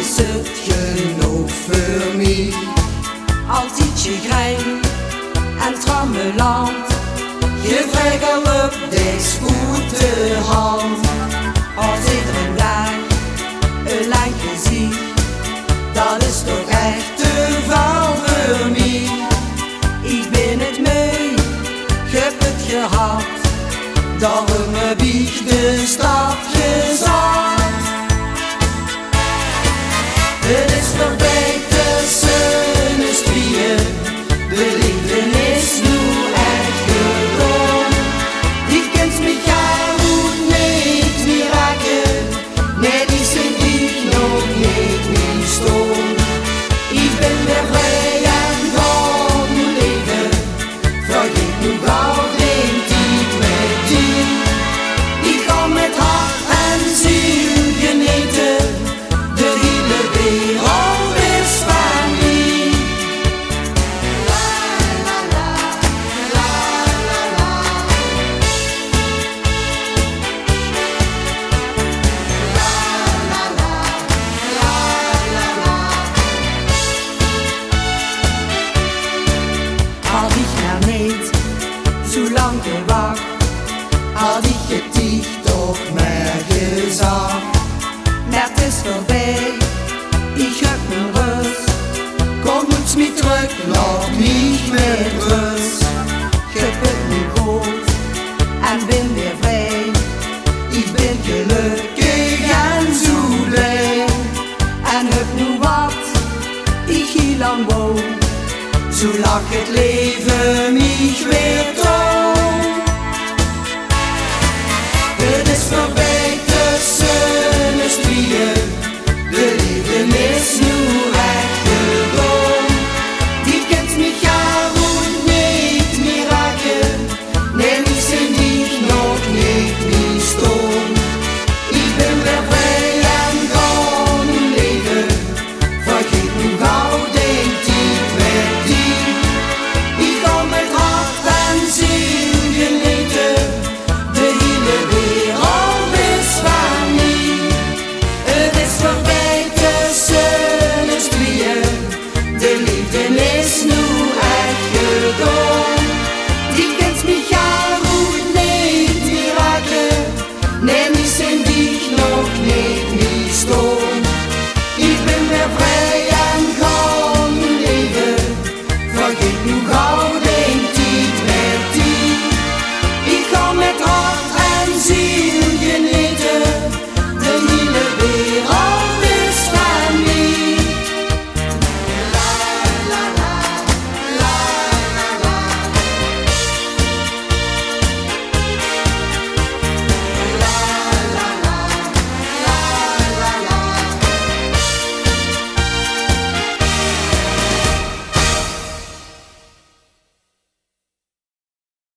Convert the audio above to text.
is het genoeg voor mij. Altijd je grijn en trammeland, je vrijgang op deze goede hand. Als ik dag een lijntje zie, dat is toch echt te veel voor mij. Ik ben het mee, ik heb het gehad, daarom heb ik de stad gezakt. had ik het dicht op mij gezag. Maar is voorbij, ik heb mijn rust. Kom het niet terug, nog niet meer rust. Ik het nu goed en ben weer vrij. Ik ben gelukkig en zo blij. En heb nu wat ik hier lang woon. Zo zolang het leven niet weer.